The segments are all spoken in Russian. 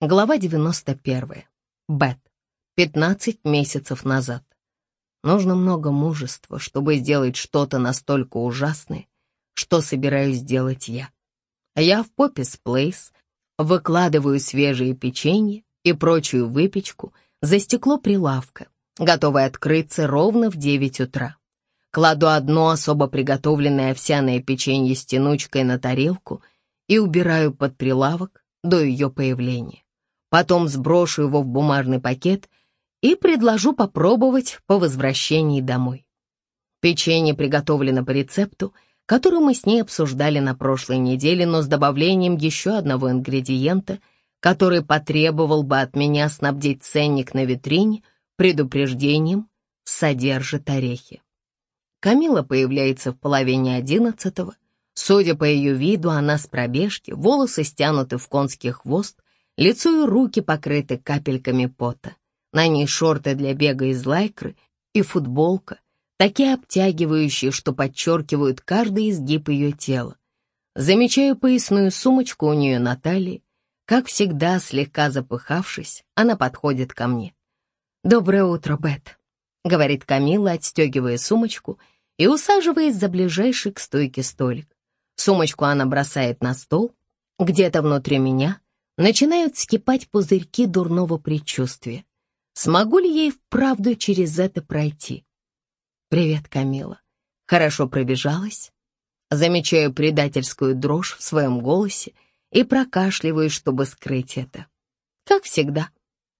Глава 91. Бет. 15 месяцев назад. Нужно много мужества, чтобы сделать что-то настолько ужасное, что собираюсь сделать я. Я в Поппис Плейс выкладываю свежие печенье и прочую выпечку за стекло прилавка, готовое открыться ровно в 9 утра. Кладу одно особо приготовленное овсяное печенье с тянучкой на тарелку и убираю под прилавок до ее появления. Потом сброшу его в бумажный пакет и предложу попробовать по возвращении домой. Печенье приготовлено по рецепту, который мы с ней обсуждали на прошлой неделе, но с добавлением еще одного ингредиента, который потребовал бы от меня снабдить ценник на витрине предупреждением «содержит орехи». Камила появляется в половине одиннадцатого. Судя по ее виду, она с пробежки, волосы стянуты в конский хвост, Лицо и руки покрыты капельками пота. На ней шорты для бега из лайкры и футболка, такие обтягивающие, что подчеркивают каждый изгиб ее тела. Замечаю поясную сумочку у нее на талии. Как всегда, слегка запыхавшись, она подходит ко мне. «Доброе утро, Бет», — говорит Камила, отстегивая сумочку и усаживаясь за ближайший к стойке столик. Сумочку она бросает на стол, где-то внутри меня — начинают скипать пузырьки дурного предчувствия. Смогу ли ей вправду через это пройти? «Привет, Камила. Хорошо пробежалась?» Замечаю предательскую дрожь в своем голосе и прокашливаю, чтобы скрыть это. «Как всегда.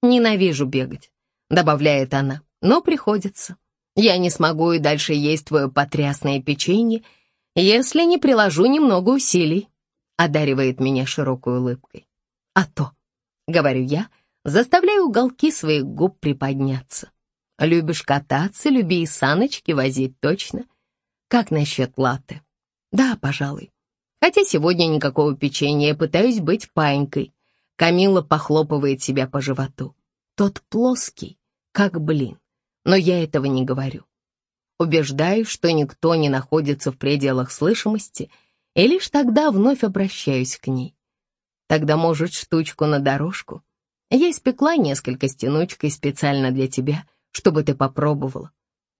Ненавижу бегать», — добавляет она, — «но приходится. Я не смогу и дальше есть твое потрясное печенье, если не приложу немного усилий», — одаривает меня широкой улыбкой. А то, говорю я, заставляю уголки своих губ приподняться. Любишь кататься, люби и саночки возить точно. Как насчет латы? Да, пожалуй. Хотя сегодня никакого печенья, пытаюсь быть паинькой. Камила похлопывает себя по животу. Тот плоский, как блин. Но я этого не говорю. Убеждаюсь, что никто не находится в пределах слышимости, и лишь тогда вновь обращаюсь к ней. Тогда, может, штучку на дорожку? Я испекла несколько стеночкой специально для тебя, чтобы ты попробовала.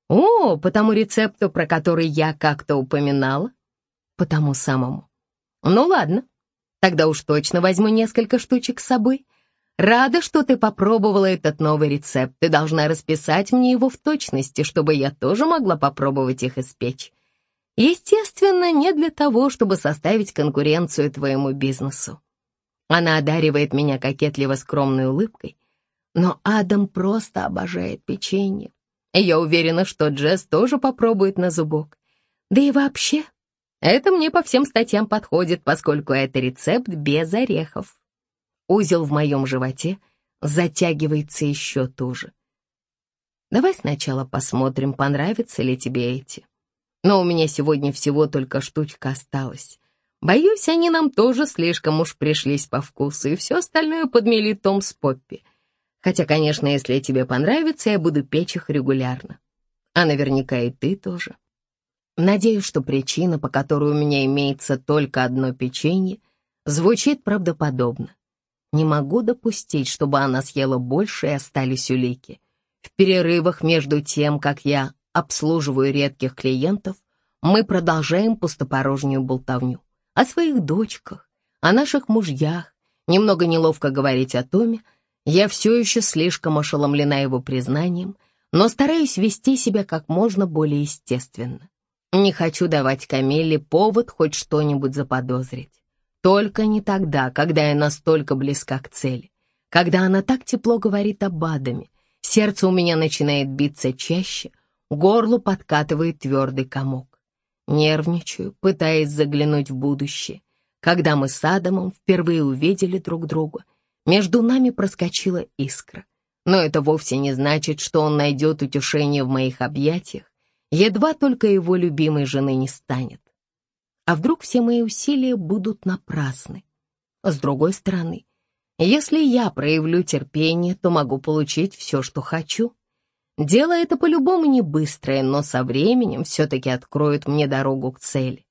О, по тому рецепту, про который я как-то упоминала? По тому самому. Ну ладно, тогда уж точно возьму несколько штучек с собой. Рада, что ты попробовала этот новый рецепт. Ты должна расписать мне его в точности, чтобы я тоже могла попробовать их испечь. Естественно, не для того, чтобы составить конкуренцию твоему бизнесу. Она одаривает меня кокетливо скромной улыбкой, но Адам просто обожает печенье. Я уверена, что Джесс тоже попробует на зубок. Да и вообще, это мне по всем статьям подходит, поскольку это рецепт без орехов. Узел в моем животе затягивается еще туже. Давай сначала посмотрим, понравятся ли тебе эти. Но у меня сегодня всего только штучка осталась. Боюсь, они нам тоже слишком уж пришлись по вкусу, и все остальное подмели Том с Поппи. Хотя, конечно, если тебе понравится, я буду печь их регулярно. А наверняка и ты тоже. Надеюсь, что причина, по которой у меня имеется только одно печенье, звучит правдоподобно. Не могу допустить, чтобы она съела больше и остались улики. В перерывах между тем, как я обслуживаю редких клиентов, мы продолжаем пустопорожнюю болтовню о своих дочках, о наших мужьях, немного неловко говорить о Томе. Я все еще слишком ошеломлена его признанием, но стараюсь вести себя как можно более естественно. Не хочу давать Камилле повод хоть что-нибудь заподозрить. Только не тогда, когда я настолько близка к цели, когда она так тепло говорит об Адаме, сердце у меня начинает биться чаще, горло подкатывает твердый комок. Нервничаю, пытаясь заглянуть в будущее. Когда мы с Адамом впервые увидели друг друга, между нами проскочила искра. Но это вовсе не значит, что он найдет утешение в моих объятиях, едва только его любимой жены не станет. А вдруг все мои усилия будут напрасны? С другой стороны, если я проявлю терпение, то могу получить все, что хочу. Дело это по-любому не быстрое, но со временем все-таки откроет мне дорогу к цели.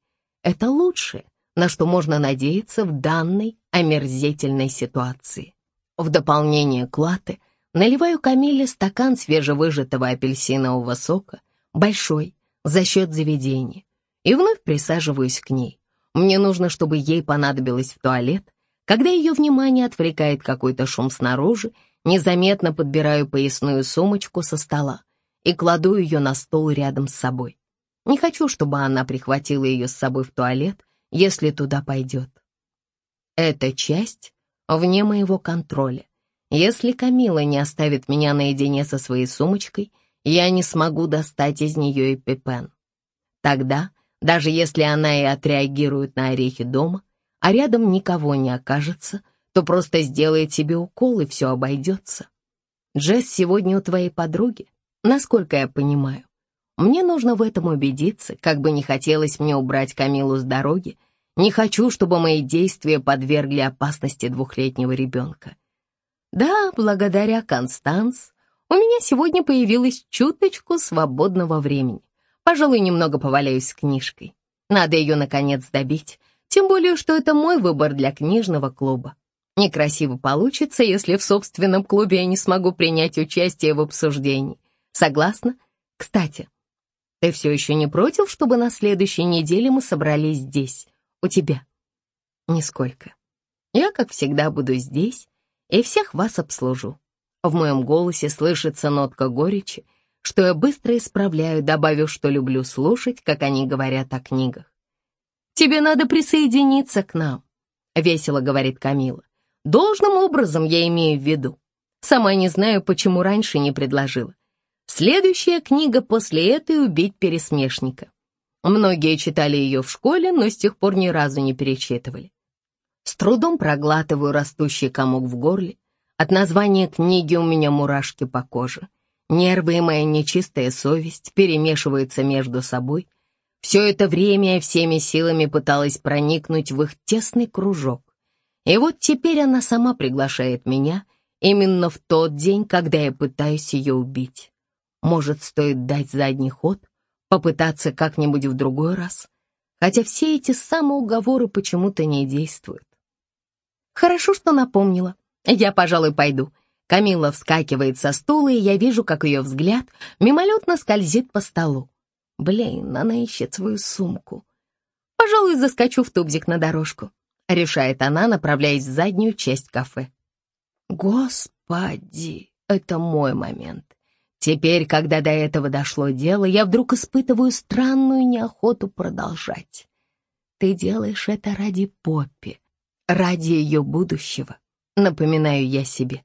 Это лучшее, на что можно надеяться в данной омерзительной ситуации. В дополнение к латте наливаю Камиле стакан свежевыжатого апельсинового сока, большой, за счет заведения, и вновь присаживаюсь к ней. Мне нужно, чтобы ей понадобилось в туалет. Когда ее внимание отвлекает какой-то шум снаружи, незаметно подбираю поясную сумочку со стола и кладу ее на стол рядом с собой. Не хочу, чтобы она прихватила ее с собой в туалет, если туда пойдет. Эта часть вне моего контроля. Если Камила не оставит меня наедине со своей сумочкой, я не смогу достать из нее и пепен. Тогда, даже если она и отреагирует на орехи дома, а рядом никого не окажется, то просто сделает себе укол, и все обойдется. Джесс сегодня у твоей подруги, насколько я понимаю. Мне нужно в этом убедиться, как бы не хотелось мне убрать Камилу с дороги, не хочу, чтобы мои действия подвергли опасности двухлетнего ребенка. Да, благодаря Констанс у меня сегодня появилась чуточку свободного времени. Пожалуй, немного поваляюсь с книжкой. Надо ее, наконец, добить. Тем более, что это мой выбор для книжного клуба. Некрасиво получится, если в собственном клубе я не смогу принять участие в обсуждении. Согласна? Кстати, ты все еще не против, чтобы на следующей неделе мы собрались здесь, у тебя? Нисколько. Я, как всегда, буду здесь и всех вас обслужу. В моем голосе слышится нотка горечи, что я быстро исправляю, добавив, что люблю слушать, как они говорят о книгах. «Тебе надо присоединиться к нам», — весело говорит Камила. «Должным образом я имею в виду. Сама не знаю, почему раньше не предложила. Следующая книга после этой «Убить пересмешника». Многие читали ее в школе, но с тех пор ни разу не перечитывали. С трудом проглатываю растущий комок в горле. От названия книги у меня мурашки по коже. Нервы и моя нечистая совесть перемешиваются между собой. Все это время я всеми силами пыталась проникнуть в их тесный кружок. И вот теперь она сама приглашает меня именно в тот день, когда я пытаюсь ее убить. Может, стоит дать задний ход, попытаться как-нибудь в другой раз? Хотя все эти самоуговоры почему-то не действуют. Хорошо, что напомнила. Я, пожалуй, пойду. Камила вскакивает со стула, и я вижу, как ее взгляд мимолетно скользит по столу. Блин, она ищет свою сумку. Пожалуй, заскочу в тубзик на дорожку, решает она, направляясь в заднюю часть кафе. Господи, это мой момент. Теперь, когда до этого дошло дело, я вдруг испытываю странную неохоту продолжать. Ты делаешь это ради Поппи, ради ее будущего, напоминаю я себе.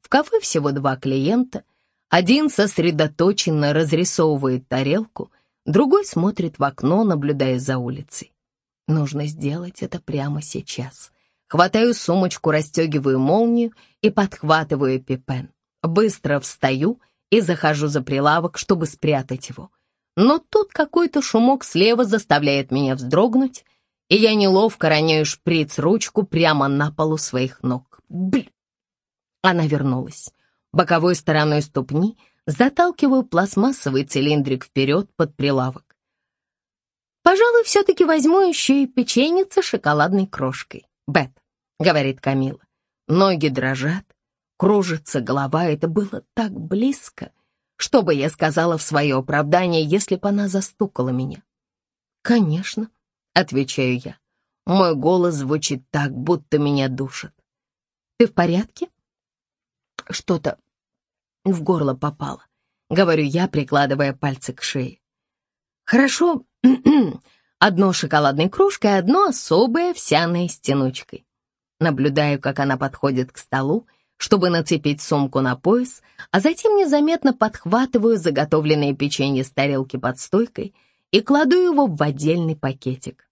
В кафе всего два клиента. Один сосредоточенно разрисовывает тарелку, другой смотрит в окно, наблюдая за улицей. Нужно сделать это прямо сейчас. Хватаю сумочку, расстегиваю молнию и подхватываю пипен. Быстро встаю и захожу за прилавок, чтобы спрятать его. Но тут какой-то шумок слева заставляет меня вздрогнуть, и я неловко роняю шприц-ручку прямо на полу своих ног. Блин! Она вернулась. Боковой стороной ступни заталкиваю пластмассовый цилиндрик вперед под прилавок. «Пожалуй, все-таки возьму еще и печеница шоколадной крошкой, Бет», — говорит Камила. Ноги дрожат, кружится голова, это было так близко. Что бы я сказала в свое оправдание, если бы она застукала меня? «Конечно», — отвечаю я. Мой голос звучит так, будто меня душат. «Ты в порядке?» Что-то в горло попало, говорю я, прикладывая пальцы к шее. «Хорошо, одно шоколадной кружкой, одно особое овсяное с тянучкой». Наблюдаю, как она подходит к столу, чтобы нацепить сумку на пояс, а затем незаметно подхватываю заготовленное печенье с тарелки под стойкой и кладу его в отдельный пакетик.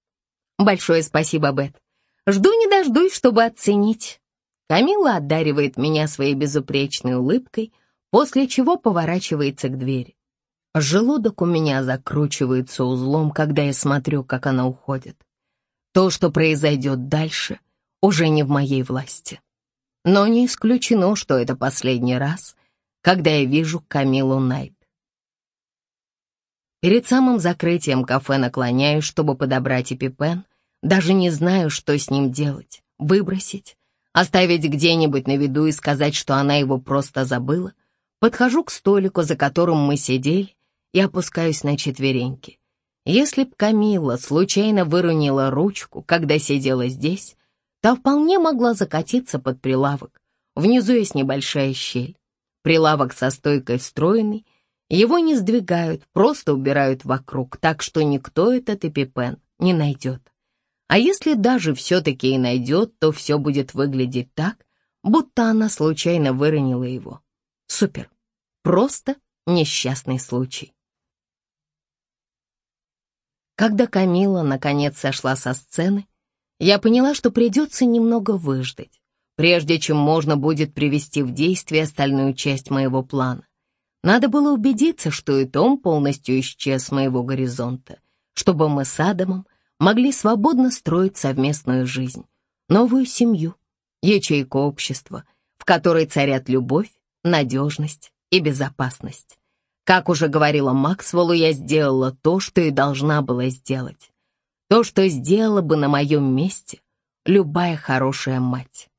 Большое спасибо, Бет. Жду не дождусь, чтобы оценить. Камила одаривает меня своей безупречной улыбкой, после чего поворачивается к двери. Желудок у меня закручивается узлом, когда я смотрю, как она уходит. То, что произойдет дальше, уже не в моей власти. Но не исключено, что это последний раз, когда я вижу Камилу Найт. Перед самым закрытием кафе наклоняюсь, чтобы подобрать эпипен, даже не знаю, что с ним делать, выбросить, оставить где-нибудь на виду и сказать, что она его просто забыла, подхожу к столику, за которым мы сидели, и опускаюсь на четвереньки. Если б Камила случайно выронила ручку, когда сидела здесь, то вполне могла закатиться под прилавок. Внизу есть небольшая щель. Прилавок со стойкой встроенный, его не сдвигают, просто убирают вокруг, так что никто этот эпипен не найдет. А если даже все-таки и найдет, то все будет выглядеть так, будто она случайно выронила его. Супер. Просто несчастный случай. Когда Камила наконец сошла со сцены, я поняла, что придется немного выждать, прежде чем можно будет привести в действие остальную часть моего плана. Надо было убедиться, что и Том полностью исчез с моего горизонта, чтобы мы с Адамом могли свободно строить совместную жизнь, новую семью, ячейку общества, в которой царят любовь, надежность и безопасность. Как уже говорила Максвеллу, я сделала то, что и должна была сделать. То, что сделала бы на моем месте любая хорошая мать.